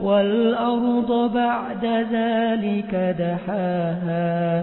والأرض بعد ذلك دحاها.